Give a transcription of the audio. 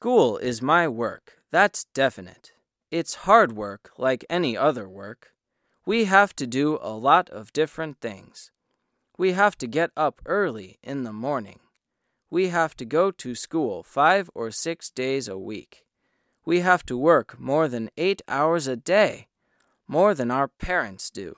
School is my work, that's definite. It's hard work like any other work. We have to do a lot of different things. We have to get up early in the morning. We have to go to school five or six days a week. We have to work more than eight hours a day, more than our parents do.